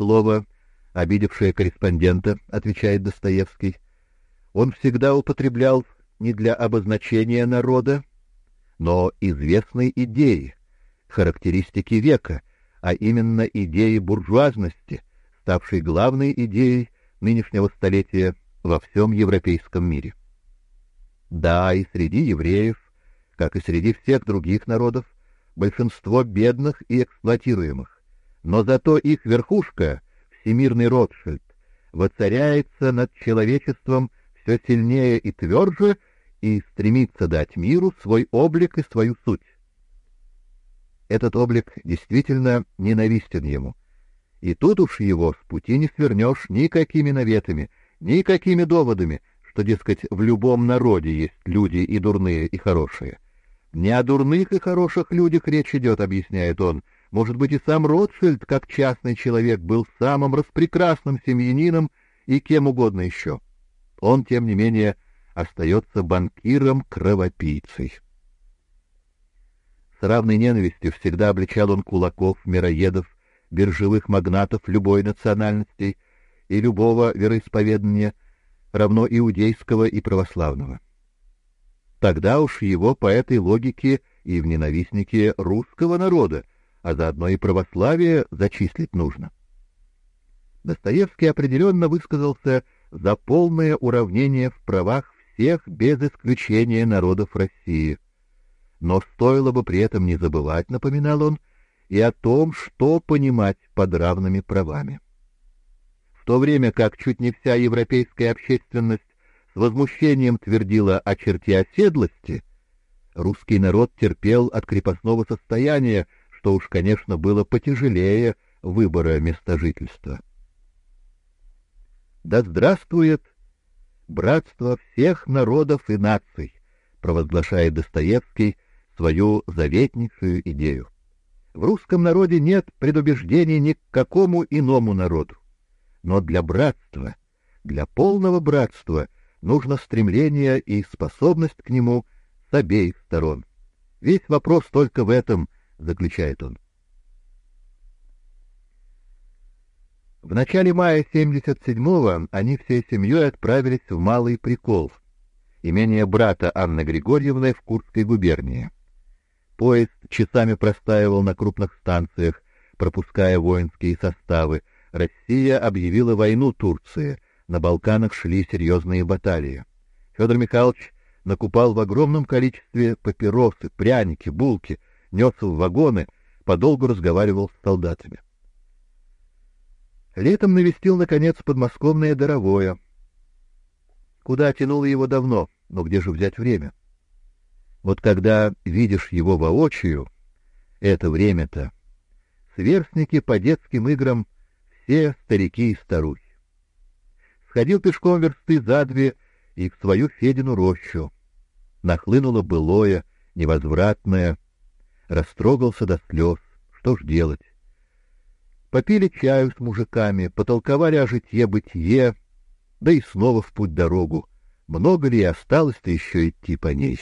слово, обидевшее корреспондента, отвечает Достоевский. Он всегда употреблял не для обозначения народа, но известной идеи, характеристики века, а именно идеи буржуазности, ставшей главной идеей нынешнего столетия во всем европейском мире. Да, и среди евреев, как и среди всех других народов, большинство бедных и эксплуатируемых, но зато их верхушка, всемирный Ротшильд, воцаряется над человечеством все сильнее и тверже и стремится дать миру свой облик и свою суть. Этот облик действительно ненавистен ему. И тут уж его с пути не свернешь никакими наветами, никакими доводами, что, дескать, в любом народе есть люди и дурные, и хорошие. Не о дурных и хороших людях речь идет, объясняет он. Может быть, и сам Ротшильд, как частный человек, был самым распрекрасным семьянином и кем угодно еще. Он, тем не менее, остается банкиром-кровопийцей. С равной ненавистью всегда обличал он кулаков, мироедов, биржевых магнатов любой национальности и любого вероисповедания, равно иудейского и православного. Тогда уж его по этой логике и в ненавистнике русского народа, а заодно и православие зачислить нужно. Достоевский определенно высказался за полное уравнение в правах всех без исключения народов России. Но стоило бы при этом не забывать, напоминал он, и о том, что понимать под равными правами. В то время как чуть не вся европейская общественность с возмущением твердила о черте оседлости, русский народ терпел от крепостного состояния, что уж, конечно, было потяжелее выбора места жительства. Да здравствует братство всех народов и наций, провозглашает Достоевский свою заветнейшую идею. В русском народе нет предубеждений ни к какому иному народу. Но для братства, для полного братства — нужно стремление и способность к нему с обеих сторон. Весь вопрос только в этом, заключает он. В начале мая 77-го они всей семьей отправились в Малый Прикол, имение брата Анны Григорьевны в Курской губернии. Поезд часами простаивал на крупных станциях, пропуская воинские составы. Россия объявила войну Турции — на Балканах шли серьезные баталии. Федор Михайлович накупал в огромном количестве папиросы, пряники, булки, нес в вагоны, подолгу разговаривал с солдатами. Летом навестил, наконец, подмосковное Доровое. Куда тянуло его давно, но где же взять время? Вот когда видишь его воочию, это время-то, сверстники по детским играм все старики и старухи сходил пешком версты за две и в свою Федину рощу. Нахлынуло былое, невозвратное, растрогался до слез. Что ж делать? Попили чаю с мужиками, потолковали о житье-бытие, да и снова в путь дорогу. Много ли осталось-то еще идти по ней?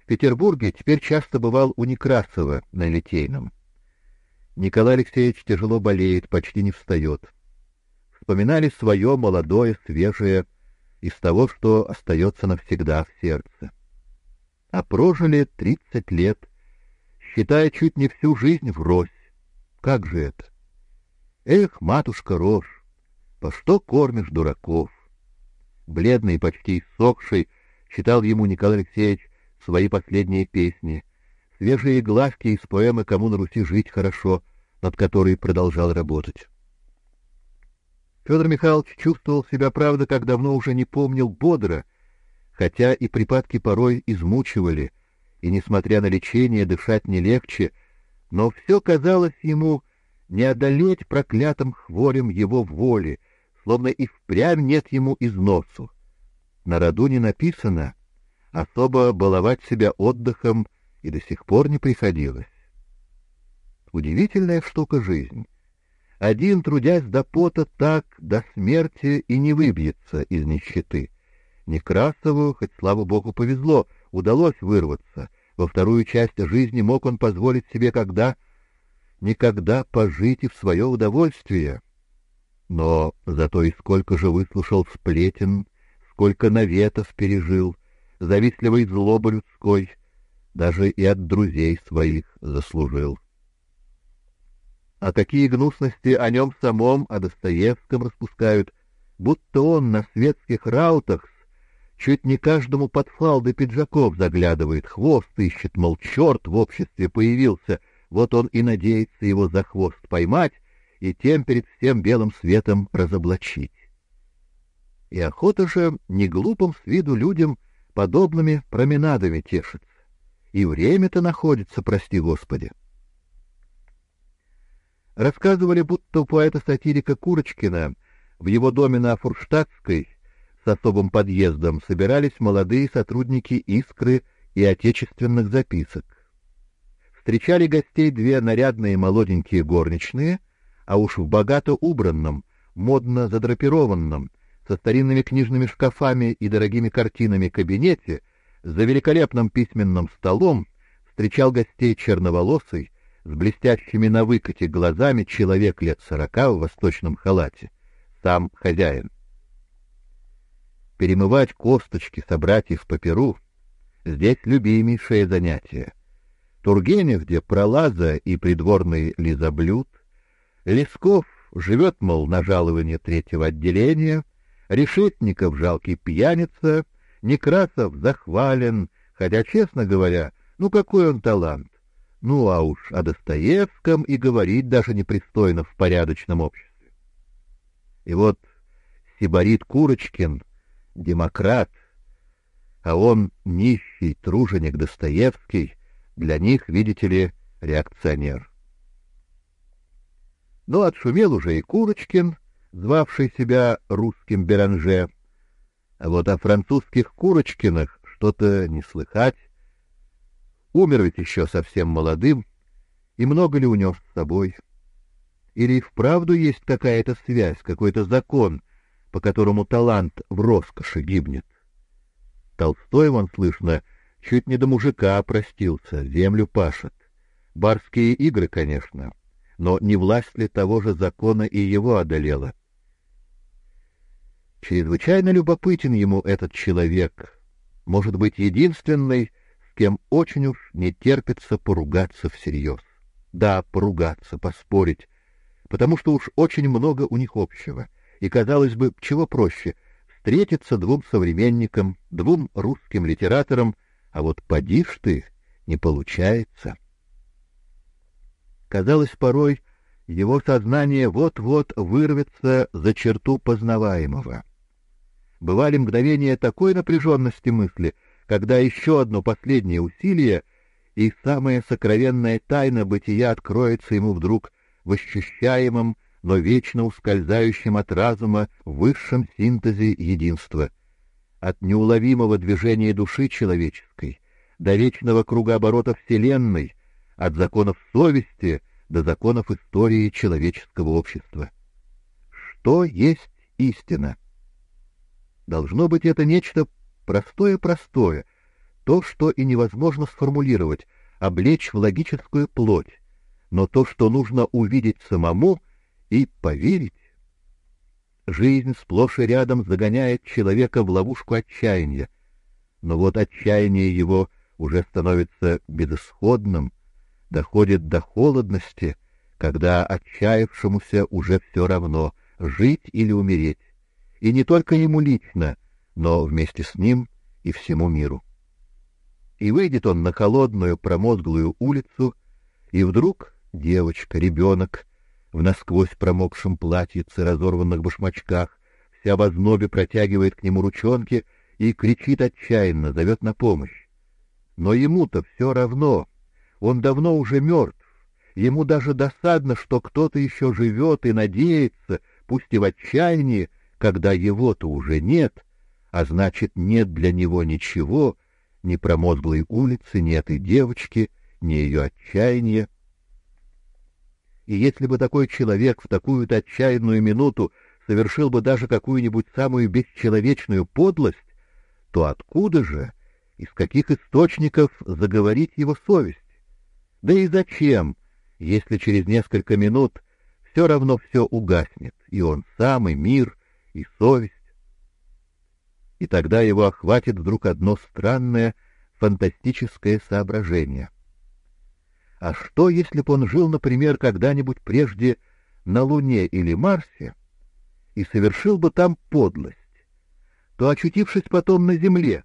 В Петербурге теперь часто бывал у Некрасова на Литейном. Николай Алексеевич тяжело болеет, почти не встает вспоминали свое молодое, свежее, из того, что остается навсегда в сердце. А прожили тридцать лет, считая чуть не всю жизнь врозь. Как же это? Эх, матушка рожь, по что кормишь дураков? Бледный, почти иссохший, читал ему Николай Алексеевич свои последние песни, свежие главки из поэмы «Кому на Руси жить хорошо», над которой продолжал работать. Федор Михайлович чувствовал себя, правда, как давно уже не помнил, бодро, хотя и припадки порой измучивали, и, несмотря на лечение, дышать не легче, но все казалось ему не одолеть проклятым хворем его воли, словно и впрямь нет ему износу. На роду не написано, особо баловать себя отдыхом и до сих пор не приходилось. Удивительная штука жизнь. Один, трудясь до пота, так до смерти и не выбьется из нищеты. Некрасову, хоть слава богу повезло, удалось вырваться. Во вторую часть жизни мог он позволить себе, когда никогда пожить и в свое удовольствие. Но зато и сколько же выслушал сплетен, сколько наветов пережил, завистливой злобы людской, даже и от друзей своих заслужил. А какие гнусности о нем самом, о Достоевском распускают, будто он на светских раутах чуть не каждому под фалды пиджаков заглядывает, хвост ищет, мол, черт в обществе появился, вот он и надеется его за хвост поймать и тем перед всем белым светом разоблачить. И охота же не глупым с виду людям подобными променадами тешится. И время-то находится, прости Господи. Рассказывали, будто у поэта-сатирика Курочкина в его доме на Фурштадтской с особым подъездом собирались молодые сотрудники «Искры» и отечественных записок. Встречали гостей две нарядные молоденькие горничные, а уж в богато убранном, модно задрапированном, со старинными книжными шкафами и дорогими картинами кабинете, за великолепным письменным столом встречал гостей черноволосый, с блестящими на выкате глазами человек лет сорока в восточном халате, сам хозяин. Перемывать косточки собратьев по перу — здесь любимейшее занятие. Тургенев, где пролаза и придворный лизоблюд, Лесков живет, мол, на жалование третьего отделения, Решетников жалкий пьяница, Некрасов захвален, хотя, честно говоря, ну какой он талант. Ну а уж о Достоевском и говорить даже непристойно в порядочном обществе. И вот Сибарит Курочкин, демократ, а он нищий труженик Достоевский, для них, видите ли, реакционер. Но ну, отшумел уже и Курочкин, звавший себя русским Беранже, а вот о французских Курочкиных что-то не слыхать. Умер ведь еще совсем молодым, и много ли унес с собой? Или вправду есть какая-то связь, какой-то закон, по которому талант в роскоши гибнет? Толстой, вон слышно, чуть не до мужика простился, землю пашет. Барские игры, конечно, но не власть ли того же закона и его одолела? Чрезвычайно любопытен ему этот человек, может быть, единственный, с кем очень уж не терпится поругаться всерьез. Да, поругаться, поспорить, потому что уж очень много у них общего. И, казалось бы, чего проще — встретиться двум современникам, двум русским литераторам, а вот поди ты, не получается. Казалось порой, его сознание вот-вот вырвется за черту познаваемого бывали мгновения такой напряженности мысли, когда еще одно последнее усилие, и самая сокровенная тайна бытия откроется ему вдруг в ощущаемом, но вечно ускользающем от разума высшем синтезе единства. От неуловимого движения души человеческой до вечного кругооборота Вселенной, от законов совести до законов истории человеческого общества. Что есть истина? Должно быть, это нечто простое-простое, то, что и невозможно сформулировать, облечь в логическую плоть, но то, что нужно увидеть самому и поверить. Жизнь сплошь и рядом загоняет человека в ловушку отчаяния, но вот отчаяние его уже становится безысходным, доходит до холодности, когда отчаявшемуся уже все равно жить или умереть и не только ему лично, но вместе с ним и всему миру. И выйдет он на холодную промозглую улицу, и вдруг девочка, ребенок, в насквозь промокшем платьице, разорванных башмачках, вся в ознобе протягивает к нему ручонки и кричит отчаянно, зовет на помощь. Но ему-то все равно, он давно уже мертв, ему даже досадно, что кто-то еще живет и надеется, пусть и в отчаянии, когда его-то уже нет, а значит, нет для него ничего, ни промозглой улицы, ни этой девочки, ни ее отчаяния. И если бы такой человек в такую-то отчаянную минуту совершил бы даже какую-нибудь самую бесчеловечную подлость, то откуда же, из каких источников заговорить его совесть? Да и зачем, если через несколько минут все равно все угаснет, и он сам, и мир, и совесть. И тогда его охватит вдруг одно странное, фантастическое соображение. А что, если бы он жил, например, когда-нибудь прежде на Луне или Марсе и совершил бы там подлость, то, очутившись потом на Земле,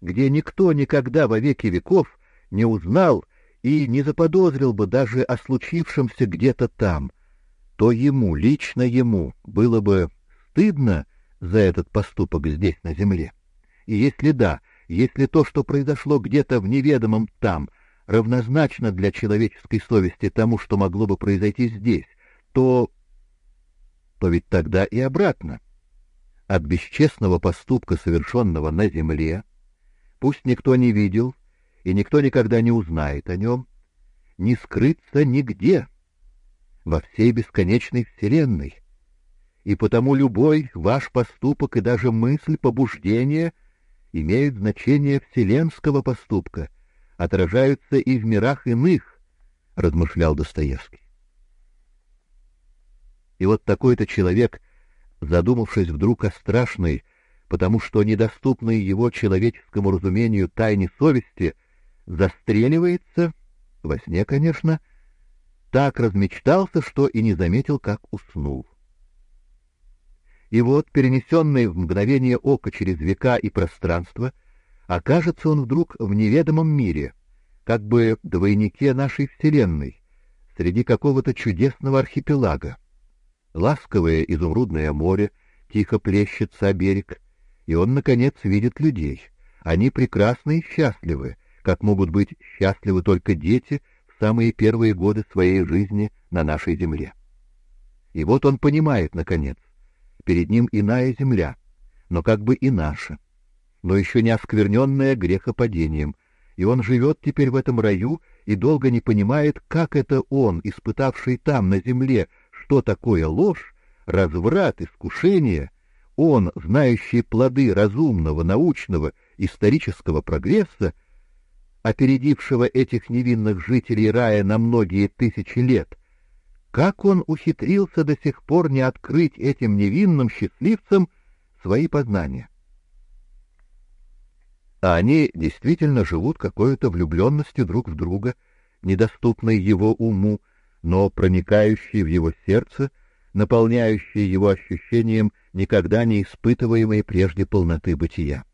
где никто никогда во веки веков не узнал и не заподозрил бы даже о случившемся где-то там, то ему, лично ему, было бы стыдно за этот поступок здесь, на земле. И если да, если то, что произошло где-то в неведомом там, равнозначно для человеческой совести тому, что могло бы произойти здесь, то... то ведь тогда и обратно. От бесчестного поступка, совершенного на земле, пусть никто не видел и никто никогда не узнает о нем, не скрыться нигде, во всей бесконечной вселенной. И потому любой ваш поступок и даже мысль, побуждение имеют значение вселенского поступка, отражаются и в мирах иных, размышлял Достоевский. И вот такой-то человек, задумавшись вдруг о страшной, потому что недоступной его человеческому разумению тайне совести, застреливается, во сне, конечно, — так размечтался, что и не заметил, как уснул. И вот, перенесенный в мгновение ока через века и пространство, окажется он вдруг в неведомом мире, как бы двойнике нашей Вселенной, среди какого-то чудесного архипелага. Ласковое изумрудное море тихо плещется о берег, и он, наконец, видит людей. Они прекрасны и счастливы, как могут быть счастливы только дети — самые первые годы своей жизни на нашей земле. И вот он понимает, наконец, перед ним иная земля, но как бы и наша, но еще не оскверненная грехопадением, и он живет теперь в этом раю и долго не понимает, как это он, испытавший там, на земле, что такое ложь, разврат, искушение, он, знающий плоды разумного, научного, исторического прогресса, опередившего этих невинных жителей рая на многие тысячи лет, как он ухитрился до сих пор не открыть этим невинным счастливцам свои познания? А они действительно живут какой-то влюбленностью друг в друга, недоступной его уму, но проникающей в его сердце, наполняющей его ощущением никогда не испытываемой прежде полноты бытия.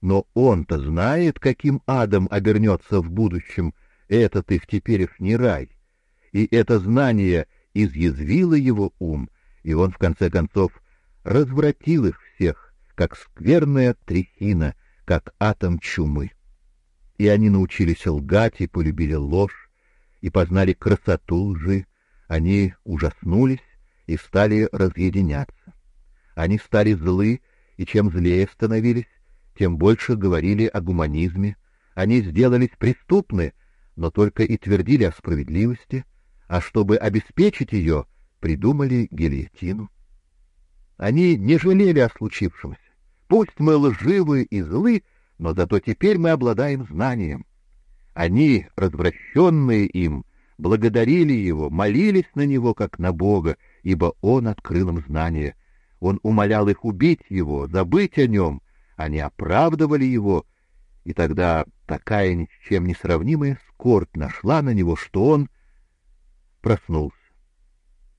Но он-то знает, каким адом обернется в будущем этот их теперешний рай. И это знание изъязвило его ум, и он, в конце концов, развратил их всех, как скверная трясина, как атом чумы. И они научились лгать и полюбили ложь, и познали красоту лжи, они ужаснулись и стали разъединяться. Они стали злы, и чем злее становились, тем больше говорили о гуманизме. Они сделались преступны, но только и твердили о справедливости, а чтобы обеспечить ее, придумали гильотину. Они не жалели о случившемся. Пусть мы лживы и злы, но зато теперь мы обладаем знанием. Они, развращенные им, благодарили его, молились на него, как на Бога, ибо он открыл им знание. Он умолял их убить его, забыть о нем, они оправдывали его, и тогда такая ни с чем не сравнимая скорбь нашла на него, что он проснулся.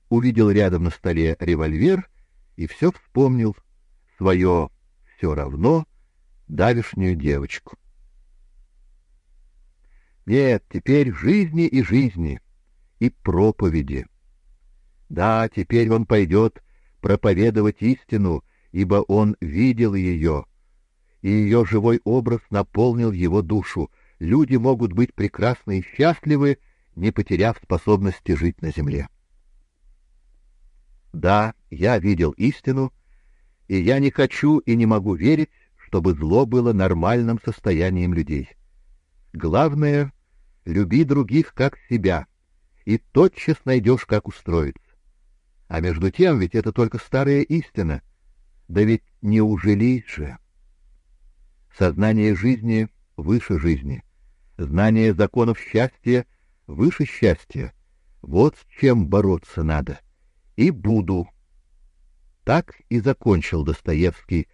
Увидел рядом на столе револьвер и все вспомнил, свое все равно давишнюю девочку. Нет, теперь жизни и жизни, и проповеди. Да, теперь он пойдет проповедовать истину, ибо он видел ее, и ее живой образ наполнил его душу. Люди могут быть прекрасны и счастливы, не потеряв способности жить на земле. Да, я видел истину, и я не хочу и не могу верить, чтобы зло было нормальным состоянием людей. Главное — люби других как себя, и тотчас найдешь, как устроиться. А между тем ведь это только старая истина. Да ведь не ужелись же. Сознание жизни выше жизни, знание законов счастья выше счастья, Вот с чем бороться надо. И буду. Так и закончил Достоевский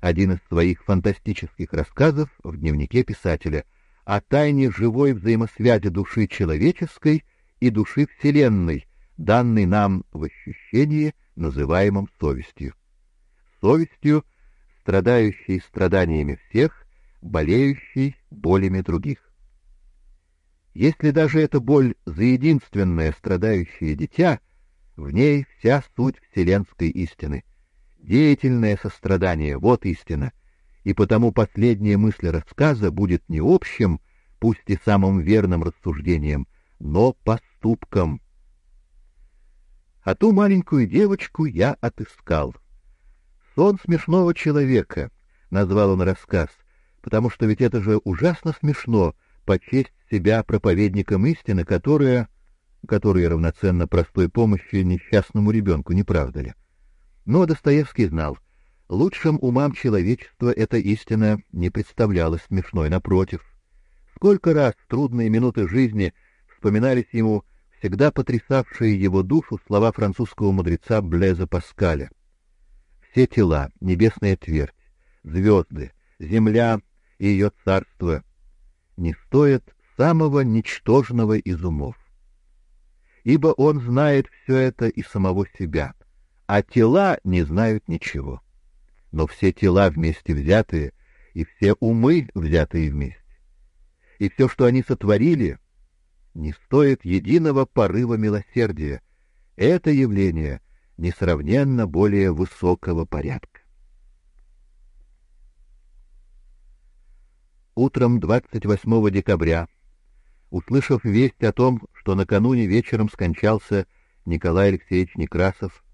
один из своих фантастических рассказов в дневнике писателя о тайне живой взаимосвязи души человеческой и души Вселенной, данной нам в ощущении, называемом совестью. Совестью, страдающей страданиями всех, болеющей болями других. Если даже эта боль за единственное страдающее дитя, в ней вся суть вселенской истины. Деятельное сострадание — вот истина, и потому последняя мысль рассказа будет не общим, пусть и самым верным рассуждением, но поступком. А ту маленькую девочку я отыскал. «Сон смешного человека», — назвал он рассказ, потому что ведь это же ужасно смешно — почесть себя проповедником истины, которая, которая равноценна простой помощи несчастному ребенку, не правда ли? Но Достоевский знал, лучшим умам человечества эта истина не представлялась смешной, напротив. Сколько раз в трудные минуты жизни вспоминались ему всегда потрясавшие его душу слова французского мудреца Блеза Паскаля. Все тела, небесная твердь, звезды, земля и ее царство не стоят самого ничтожного из умов. Ибо он знает все это и самого себя, а тела не знают ничего. Но все тела вместе взятые и все умы взятые вместе, и все, что они сотворили — не стоит единого порыва милосердия. Это явление несравненно более высокого порядка. Утром 28 декабря, услышав весть о том, что накануне вечером скончался Николай Алексеевич Некрасов,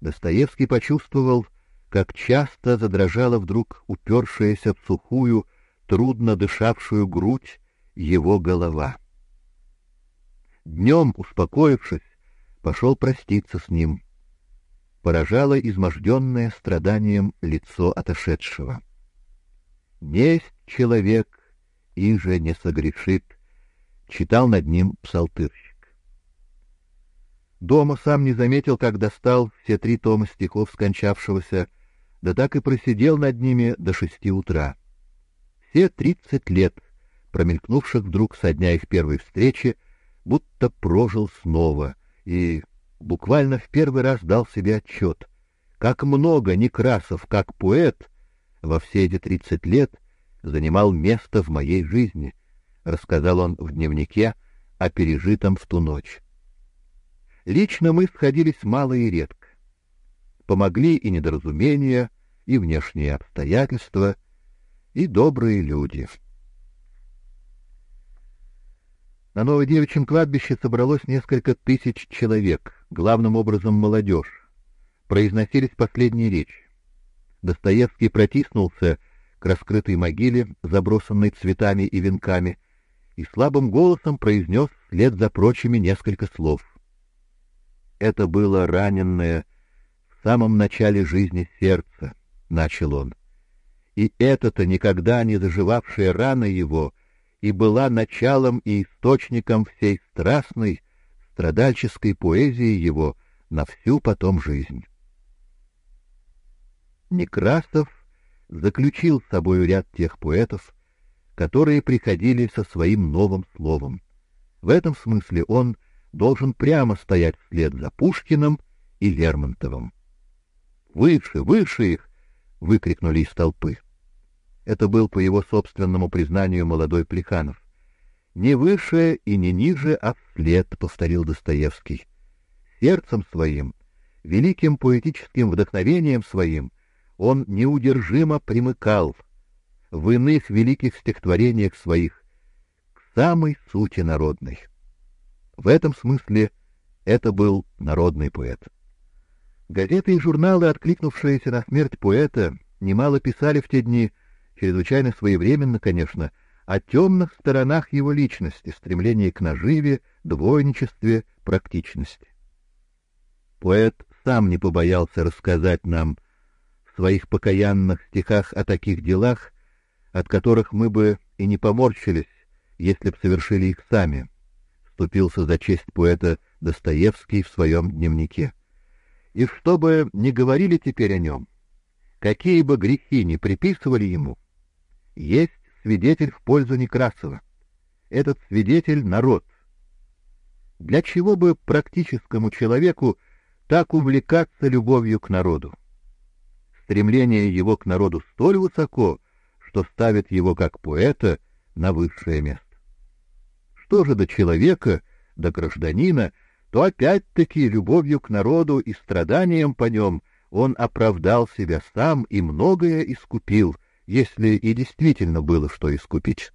Достоевский почувствовал, как часто задрожала вдруг упершаяся в сухую, трудно дышавшую грудь его голова. Днем, успокоившись, пошел проститься с ним. Поражало изможденное страданием лицо отошедшего. «Несть человек, и же не согрешит», — читал над ним псалтырщик. Дома сам не заметил, как достал все три тома стихов скончавшегося, да так и просидел над ними до шести утра. Все тридцать лет, промелькнувших вдруг со дня их первой встречи, будто прожил снова и буквально в первый раз дал себе отчет, как много Некрасов, как поэт, во все эти тридцать лет занимал место в моей жизни, рассказал он в дневнике о пережитом в ту ночь. Лично мы сходились мало и редко. Помогли и недоразумения, и внешние обстоятельства, и добрые люди. На Новодевичьем кладбище собралось несколько тысяч человек, главным образом молодежь. Произносились последние речи. Достоевский протиснулся к раскрытой могиле, забросанной цветами и венками, и слабым голосом произнес вслед за прочими несколько слов. Это было раненное в самом начале жизни сердце, начал он. И это-то никогда не заживавшая рана его и была началом и источником всей страстной, страдальческой поэзии его на всю потом жизнь. Некрасов заключил с собою ряд тех поэтов, которые приходили со своим новым словом. В этом смысле он должен прямо стоять вслед за Пушкиным и Лермонтовым. «Выше, выше их!» — выкрикнули из толпы. Это был, по его собственному признанию, молодой Плеханов. «Не выше и не ниже, а вслед», — повторил Достоевский. Сердцем своим, великим поэтическим вдохновением своим, он неудержимо примыкал в иных великих стихотворениях своих к самой сути народной. В этом смысле это был народный поэт. Газеты и журналы, откликнувшиеся на смерть поэта, немало писали в те дни чрезвычайно своевременно, конечно, о темных сторонах его личности, стремлении к наживе, двойничестве, практичности. Поэт сам не побоялся рассказать нам в своих покаянных стихах о таких делах, от которых мы бы и не поморщились, если б совершили их сами. вступился за честь поэта Достоевский в своем дневнике. И что бы ни говорили теперь о нем, какие бы грехи ни приписывали ему, есть свидетель в пользу Некрасова. Этот свидетель — народ. Для чего бы практическому человеку так увлекаться любовью к народу? Стремление его к народу столь высоко, что ставит его как поэта на высшее место. Что же до человека, до гражданина, то опять-таки любовью к народу и страданием по нем он оправдал себя сам и многое искупил, если и действительно было что искупить.